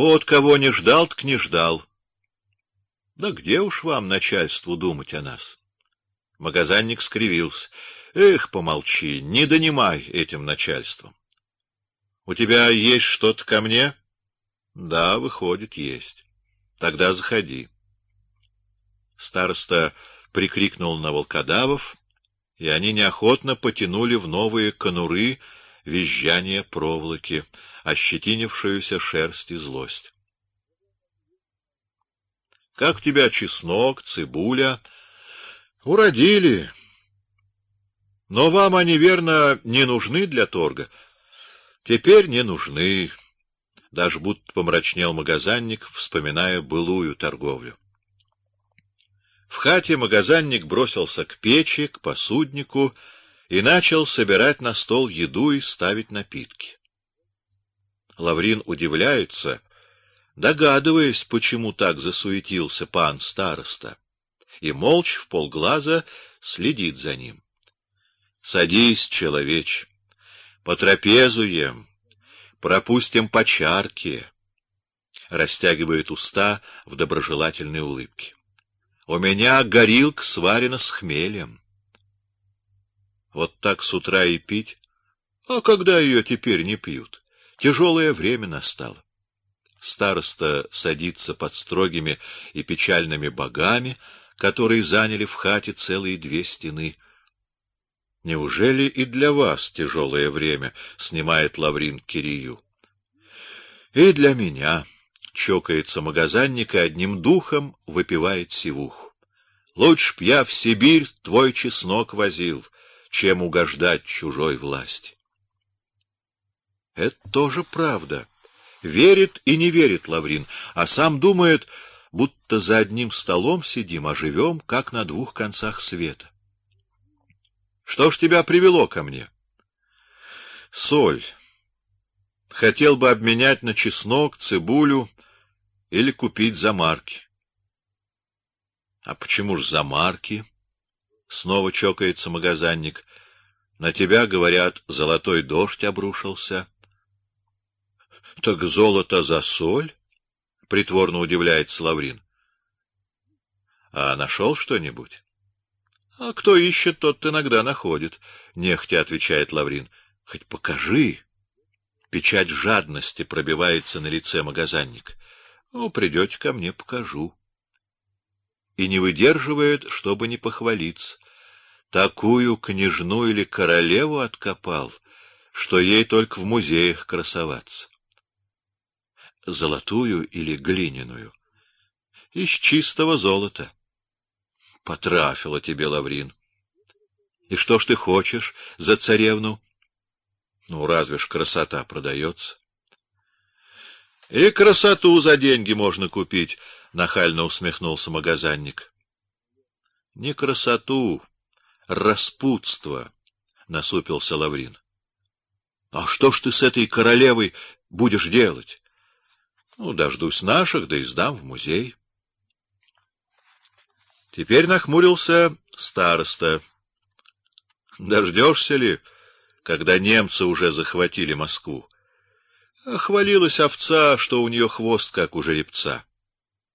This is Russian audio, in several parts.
Вот кого не ждал, так не ждал. Да где уж вам начальству думать о нас? Магазинник скривился. Эх, помолчи, не донимай этим начальством. У тебя есть что-то ко мне? Да, выходит, есть. Тогда заходи. Староста прикрикнул на волкодавов, и они неохотно потянули в новые конуры визжание проволоки, ощетинившуюся шерсть и злость. Как у тебя чеснок, цибуля? Уродили. Но вам они верно не нужны для торга. Теперь не нужны. Даже будто помрачнел магазинник, вспоминая былую торговлю. В хате магазинник бросился к печи, к посуднику и начал собирать на стол еду и ставить напитки. Лаврин удивляется, догадываясь, почему так засуетился пан староста, и молча в полглаза следит за ним. Садись, человеч, потрапезуем, пропустим по чарке. Растягивает уста в доброжелательной улыбке. У меня горилка сварена с хмелем. Вот так с утра и пить, а когда ее теперь не пьют? Тяжелое время настало. Староста садится под строгими и печальными богами, которые заняли в хате целые две стены. Неужели и для вас тяжелое время, снимает Лаврин Кирию. И для меня, чокается магазинник и одним духом выпивает сивуху. Лучше б я в Сибирь твой чеснок возил, чем угождать чужой власти. Это тоже правда. Верит и не верит Лаврин, а сам думает, будто за одним столом сидим, а живем, как на двух концах света. Что ж тебя привело ко мне? Соль. Хотел бы обменять на чеснок, цибулю или купить за марки. А почему ж за марки? Снова чокается магазинник. На тебя говорят, золотой дождь обрушился. Так золото за соль? Притворно удивляется Лаврин. А нашел что-нибудь? А кто ищет, тот иногда находит, нехотя отвечает Лаврин. Хоть покажи. Печать жадности пробивается на лице магазинника. Ну, придете ко мне, покажу. И не выдерживает, чтобы не похвалиться. Такую княжну или королеву откопал, что ей только в музеях красоваться золотую или глиняную? Из чистого золота. Потрафило тебе, Лаврин. И что ж ты хочешь за царевну? Ну, разве ж красота продается? И красоту за деньги можно купить, нахально усмехнулся магазинник. Не красоту, распутство, насупился Лаврин. А что ж ты с этой королевой будешь делать? Ну, дождусь наших, да и сдам в музей. Теперь нахмурился староста. Дождешься ли, когда немцы уже захватили Москву? Хвалилась овца, что у нее хвост как у жеребца.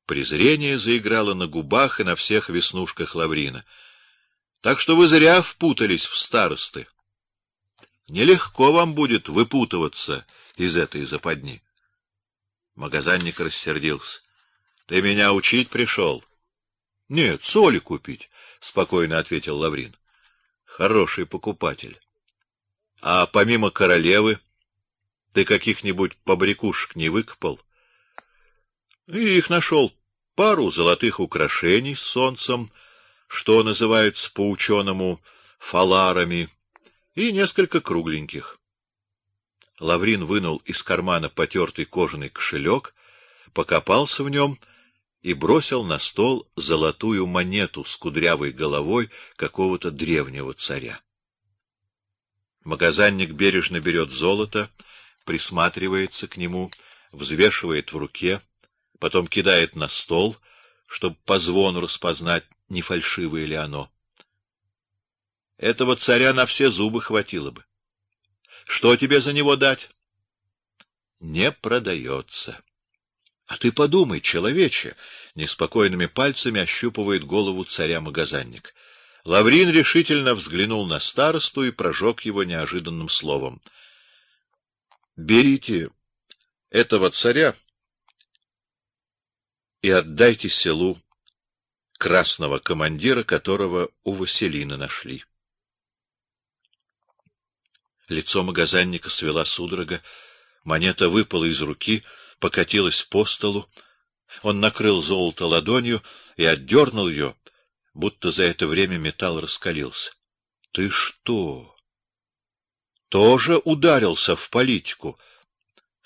Презрение заиграло на губах и на всех веснушках Лаврина. Так что вы зря впутались в старосты. Нелегко вам будет выпутываться из этой западни. Магазинник рассердился. Ты меня учить пришел? Нет, соли купить, спокойно ответил Лаврин. Хороший покупатель. А помимо королевы ты каких-нибудь побрякушек не выкопал? И их нашел пару золотых украшений с солнцем, что называется по-ученому фаларами, и несколько кругленьких. Лаврин вынул из кармана потертый кожаный кошелек, покопался в нем и бросил на стол золотую монету с кудрявой головой какого-то древнего царя. Магазинник бережно берет золото, присматривается к нему, взвешивает в руке, потом кидает на стол, чтобы по звону распознать, не фальшивое ли оно. Этого царя на все зубы хватило бы. Что тебе за него дать? Не продается. А ты подумай, человече, неспокойными пальцами ощупывает голову царя-магазинник. Лаврин решительно взглянул на старосту и прожег его неожиданным словом. Берите этого царя и отдайте селу красного командира, которого у Василина нашли. Лицо магазинника свела судорога, монета выпала из руки, покатилась по столу. Он накрыл золото ладонью и отдернул ее, будто за это время металл раскалился. Ты что? Тоже ударился в политику?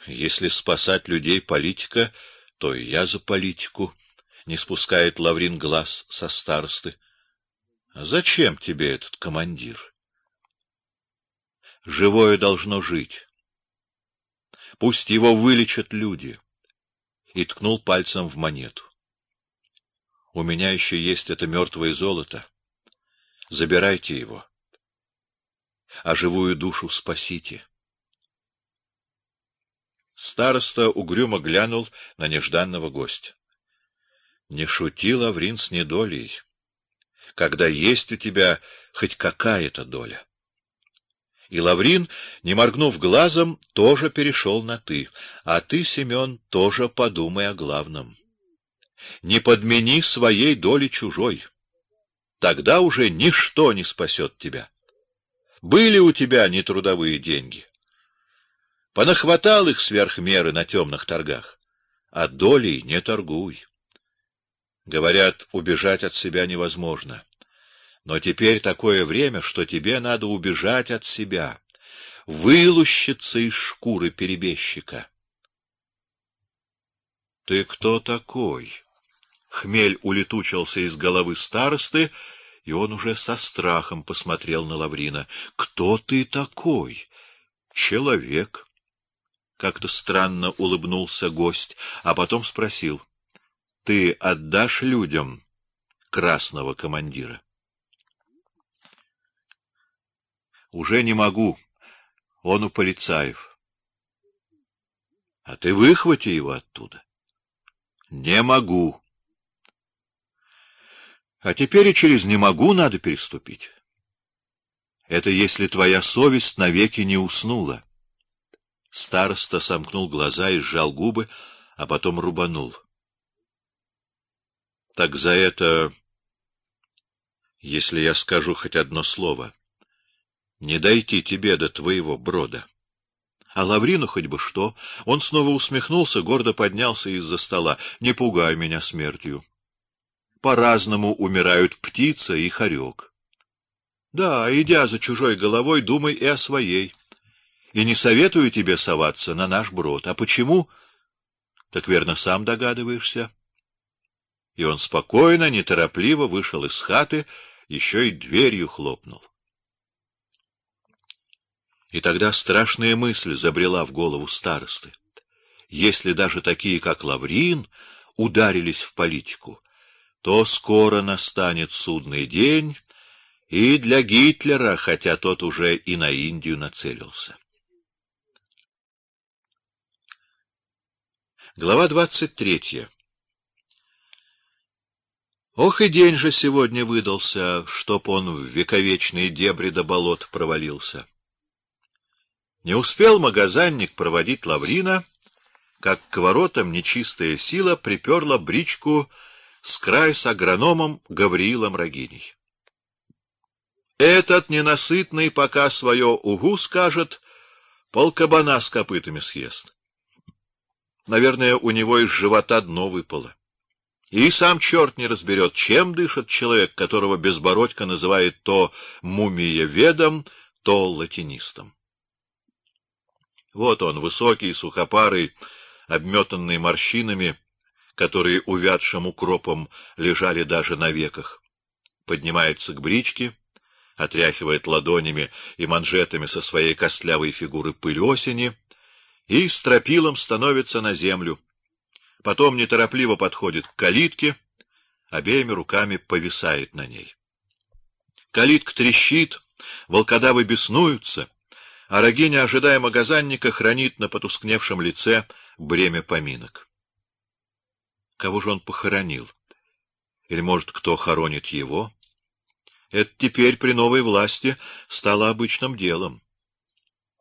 Если спасать людей политика, то и я за политику. Не спускает Лаврин глаз со старосты. Зачем тебе этот командир? Живое должно жить. Пусть его вылечат люди. И ткнул пальцем в монету. У меня еще есть это мертвое золото. Забирайте его. А живую душу спасите. Староста угрюмо глянул на нежданного гостя. Не шути, Лаврин, с недолей, когда есть у тебя хоть какая-то доля. И Лаврин, не моргнув глазом, тоже перешел на ты. А ты, Семен, тоже подумай о главном. Не подмени своей доли чужой. Тогда уже ничто не спасет тебя. Были у тебя нетрудовые деньги. Понахватал их сверх меры на темных торгах, а долей не торгуй. Говорят, убежать от себя невозможно. Но теперь такое время, что тебе надо убежать от себя, вылущиться из шкуры перебежчика. Ты кто такой? Хмель улетучился из головы старосты, и он уже со страхом посмотрел на Лаврина. Кто ты такой? Человек. Как-то странно улыбнулся гость, а потом спросил: "Ты отдашь людям красного командира?" Уже не могу. Он у полицаев. А ты выхвати его оттуда. Не могу. А теперь и через не могу надо переступить. Это если твоя совесть навеки не уснула. Староста сомкнул глаза и сжал губы, а потом рубанул. Так за это, если я скажу хоть одно слово, не дойти тебе до твоего брода. А Лаврину хоть бы что? Он снова усмехнулся, гордо поднялся из-за стола. Не пугай меня смертью. По-разному умирают птица и хорек. Да, идя за чужой головой, думай и о своей. И не советую тебе соваться на наш брод. А почему? Так верно сам догадываешься. И он спокойно, неторопливо вышел из хаты, еще и дверью хлопнул. И тогда страшная мысль забрела в голову старосты. Если даже такие, как Лаврин, ударились в политику, то скоро настанет судный день и для Гитлера, хотя тот уже и на Индию нацелился. Глава двадцать третья. Ох и день же сегодня выдался, чтоб он в вековечные дебри до болот провалился. Не успел магазинник проводить Лаврина, как к воротам нечистая сила приперла бричку с край с агрономом Гавриилом Рогиней. Этот ненасытный пока свое угу скажет, полкабана с копытами съест. Наверное, у него из живота дно выпало. И сам черт не разберет, чем дышит человек, которого Безбородько называет то мумиеведом, то латинистом. Вот он, высокий, сухопарый, обметанный морщинами, которые увядшим укропом лежали даже на веках. Поднимается к бричке, отряхивает ладонями и манжетами со своей костлявой фигуры пыль осени и стропилом становится на землю. Потом неторопливо подходит к калитке, обеими руками повисает на ней. Калитка трещит, волкодавы беснуются, а Рогиня, ожидая магазинника, хранит на потускневшем лице бремя поминок. Кого же он похоронил? Или, может, кто хоронит его? Это теперь при новой власти стало обычным делом.